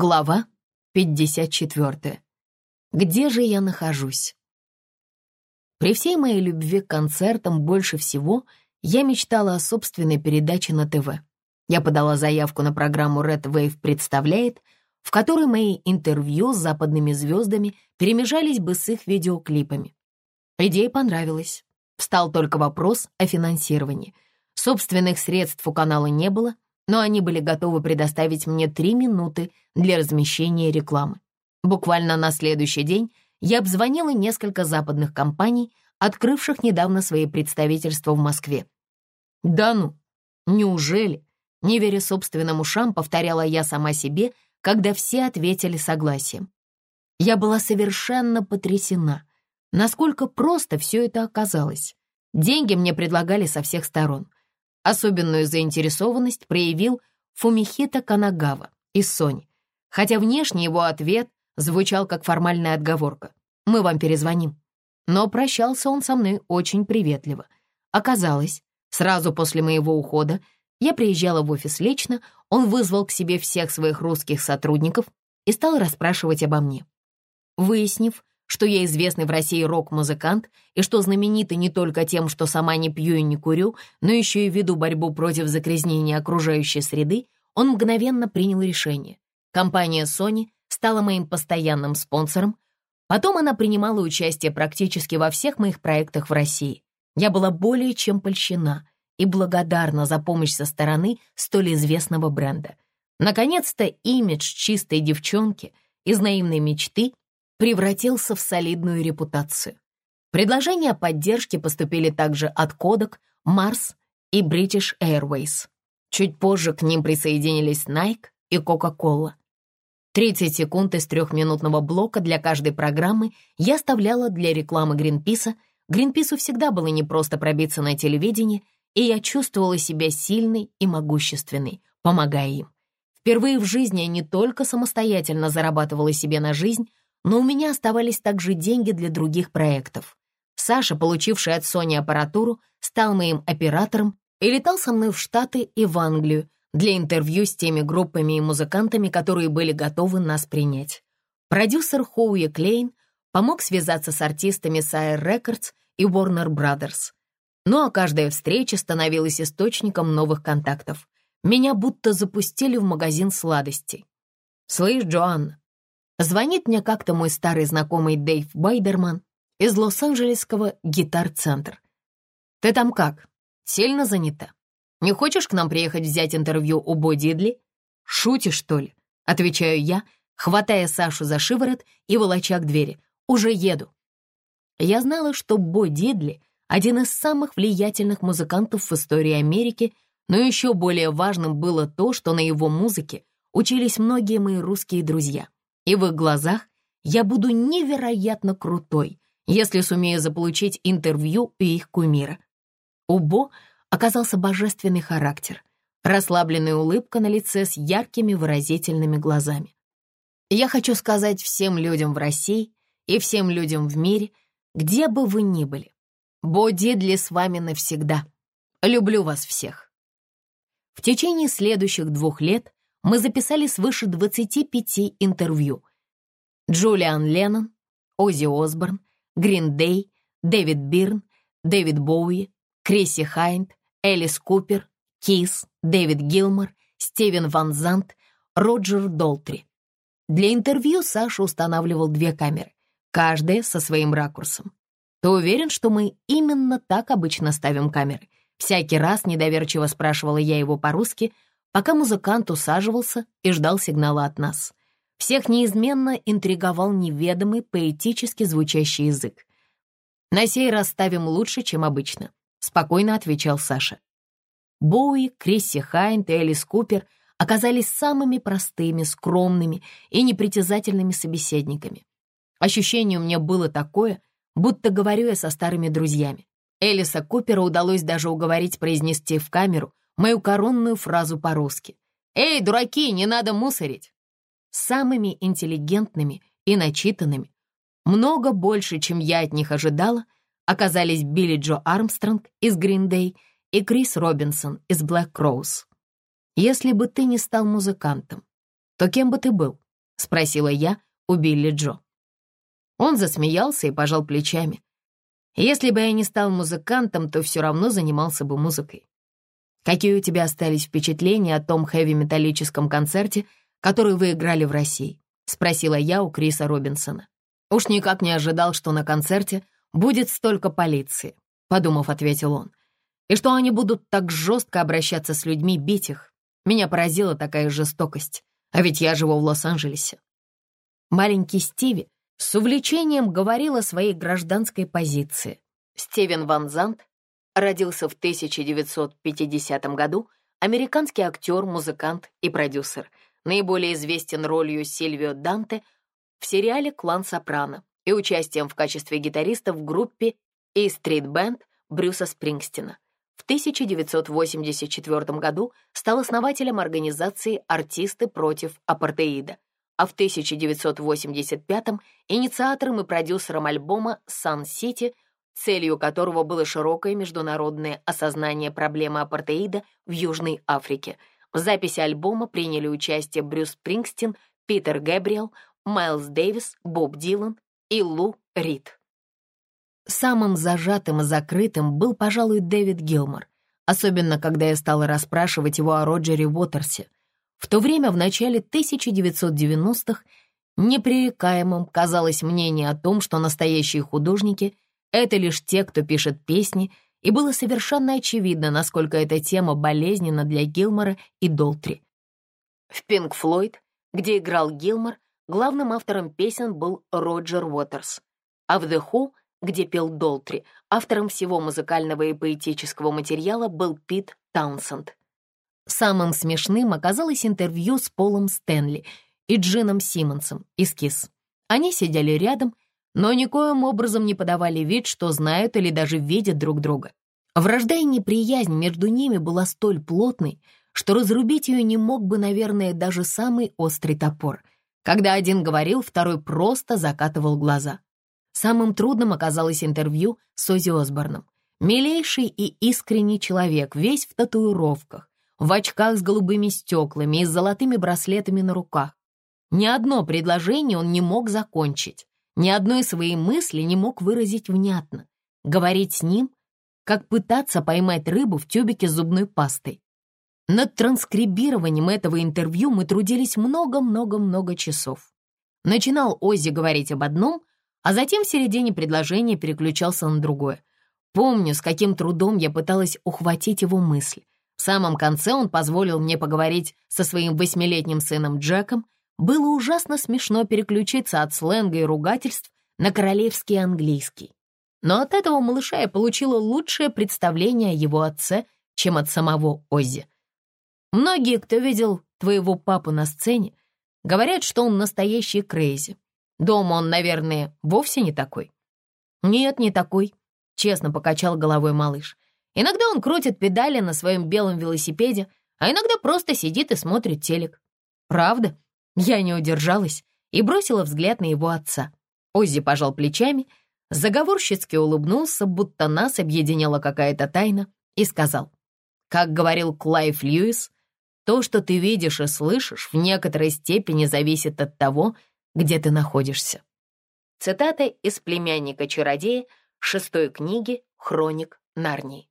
Глава 54. Где же я нахожусь? При всей моей любви к концертам больше всего я мечтала о собственной передаче на ТВ. Я подала заявку на программу Red Wave представляет, в которой мои интервью с западными звездами перемежались бы с их видеоклипами. Идея понравилась. Встал только вопрос о финансировании. Собственных средств у канала не было — но они были готовы предоставить мне три минуты для размещения рекламы. Буквально на следующий день я обзвонила несколько западных компаний, открывших недавно свои представительства в Москве. «Да ну, неужели?» Не веря собственным ушам, повторяла я сама себе, когда все ответили согласием. Я была совершенно потрясена, насколько просто все это оказалось. Деньги мне предлагали со всех сторон. Особенную заинтересованность проявил Фумихита Канагава из Сони, хотя внешне его ответ звучал как формальная отговорка. «Мы вам перезвоним». Но прощался он со мной очень приветливо. Оказалось, сразу после моего ухода я приезжала в офис лично, он вызвал к себе всех своих русских сотрудников и стал расспрашивать обо мне. Выяснив, что я известный в России рок-музыкант и что знаменита не только тем, что сама не пью и не курю, но еще и веду борьбу против загрязнения окружающей среды, он мгновенно принял решение. Компания Sony стала моим постоянным спонсором. Потом она принимала участие практически во всех моих проектах в России. Я была более чем польщена и благодарна за помощь со стороны столь известного бренда. Наконец-то имидж чистой девчонки из наивной мечты превратился в солидную репутацию. Предложения о поддержке поступили также от Kodak, Mars и British Airways. Чуть позже к ним присоединились Nike и Coca-Cola. 30 секунд из трехминутного блока для каждой программы я оставляла для рекламы Гринписа. Гринпису всегда было непросто пробиться на телевидении, и я чувствовала себя сильной и могущественной, помогая им. Впервые в жизни я не только самостоятельно зарабатывала себе на жизнь, но у меня оставались также деньги для других проектов. Саша, получивший от Sony аппаратуру, стал моим оператором и летал со мной в Штаты и в Англию для интервью с теми группами и музыкантами, которые были готовы нас принять. Продюсер Хоуи Клейн помог связаться с артистами Sire Records и Warner Brothers. Ну а каждая встреча становилась источником новых контактов. Меня будто запустили в магазин сладостей. «Слышь, Джоанна, Звонит мне как-то мой старый знакомый Дэйв Байдерман из Лос-Анджелесского гитар-центр. «Ты там как? Сильно занята? Не хочешь к нам приехать взять интервью у Бо Дидли?» «Шутишь, что ли?» — отвечаю я, хватая Сашу за шиворот и волоча к двери. «Уже еду». Я знала, что Бо Дидли — один из самых влиятельных музыкантов в истории Америки, но еще более важным было то, что на его музыке учились многие мои русские друзья — и в их глазах я буду невероятно крутой, если сумею заполучить интервью у их кумира. У Бо оказался божественный характер, расслабленная улыбка на лице с яркими выразительными глазами. Я хочу сказать всем людям в России и всем людям в мире, где бы вы ни были, Бо Дидли с вами навсегда. Люблю вас всех. В течение следующих двух лет мы записали свыше 25 интервью. Джулиан Леннон, Оззи Осборн, Грин Дэй, Дэвид Бирн, Дэвид Боуи, Крисси Хайнд, Элис Купер, Кис, Дэвид Гилмор, Стивен Ван Зант, Роджер Долтри. Для интервью Саша устанавливал две камеры, каждая со своим ракурсом. Ты уверен, что мы именно так обычно ставим камеры? Всякий раз недоверчиво спрашивала я его по-русски — пока музыкант усаживался и ждал сигнала от нас. Всех неизменно интриговал неведомый поэтически звучащий язык. «На сей раз ставим лучше, чем обычно», — спокойно отвечал Саша. Боуи, Крисси Хайнт и Элис Купер оказались самыми простыми, скромными и непритязательными собеседниками. Ощущение у меня было такое, будто говорю я со старыми друзьями. Элиса Купера удалось даже уговорить произнести в камеру мою коронную фразу по-русски. «Эй, дураки, не надо мусорить!» Самыми интеллигентными и начитанными, много больше, чем я от них ожидала, оказались Билли Джо Армстронг из Day и Крис Робинсон из Black Crowes. Если бы ты не стал музыкантом, то кем бы ты был? спросила я у Билли Джо. Он засмеялся и пожал плечами. Если бы я не стал музыкантом, то все равно занимался бы музыкой. Какие у тебя остались впечатления о том хэви-металлическом концерте, который вы играли в России? Спросила я у Криса Робинсона. Уж никак не ожидал, что на концерте будет столько полиции, подумав, ответил он. И что они будут так жестко обращаться с людьми, бить их. Меня поразила такая жестокость, а ведь я живу в Лос-Анджелесе. Маленький Стиви с увлечением говорил о своей гражданской позиции. Стивен Ван Зант родился в 1950 году, американский актер, музыкант и продюсер, наиболее известен ролью Сильвио Данте в сериале «Клан Сопрано» и участием в качестве гитариста в группе и стрит-бенд Брюса Спрингстина. В 1984 году стал основателем организации «Артисты против апартеида», а в 1985-м инициатором и продюсером альбома «Сан-Сити», целью которого было широкое международное осознание проблемы апартеида в Южной Африке. В записи альбома приняли участие Брюс Спрингстин, Питер Гэбриэл, Майлз Дэвис, Боб Дилан и Лу Рид. Самым зажатым и закрытым был, пожалуй, Дэвид Гилмор, особенно когда я стала расспрашивать его о Роджере Уотерсе — в то время, в начале 1990-х, непререкаемым казалось мнение о том, что настоящие художники — это лишь те, кто пишет песни, и было совершенно очевидно, насколько эта тема болезненна для Гилмора и Долтри. В «Пинк Флойд», где играл Гилмор, главным автором песен был Роджер Уотерс, а в «The Who», где пел Долтри, автором всего музыкального и поэтического материала был Пит Таунсенд. Самым смешным оказалось интервью с Полом Стэнли и Джином Симмонсом из КИС. Они сидели рядом, но никоим образом не подавали вид, что знают или даже видят друг друга. Вражда и неприязнь между ними была столь плотной, что разрубить ее не мог бы, наверное, даже самый острый топор. Когда один говорил, второй просто закатывал глаза. Самым трудным оказалось интервью с Ози Осборном. Милейший и искренний человек, весь в татуировках, в очках с голубыми стеклами и с золотыми браслетами на руках. Ни одно предложение он не мог закончить, ни одной своей мысли не мог выразить внятно. Говорить с ним, как пытаться поймать рыбу в тюбике с зубной пастой. Над транскрибированием этого интервью мы трудились много-много-много часов. Начинал Оззи говорить об одном, а затем в середине предложения переключался на другое. Помню, с каким трудом я пыталась ухватить его мысль. В самом конце он позволил мне поговорить со своим восьмилетним сыном Джеком. Было ужасно смешно переключиться от сленга и ругательств на королевский английский. Но от этого малыша я получила лучшее представление о его отце, чем от самого Оззи. Многие, кто видел твоего папу на сцене, говорят, что он настоящий крейзи. Дома он, наверное, вовсе не такой. Нет, не такой, честно покачал головой малыш. Иногда он крутит педали на своем белом велосипеде, а иногда просто сидит и смотрит телек. Правда? Я не удержалась и бросила взгляд на его отца. Оззи пожал плечами, заговорщицки улыбнулся, будто нас объединяла какая-то тайна, и сказал, как говорил Клайв Льюис, то, что ты видишь и слышишь, в некоторой степени зависит от того, где ты находишься. Цитата из «Племянника чародея» шестой книги «Хроник Нарнии».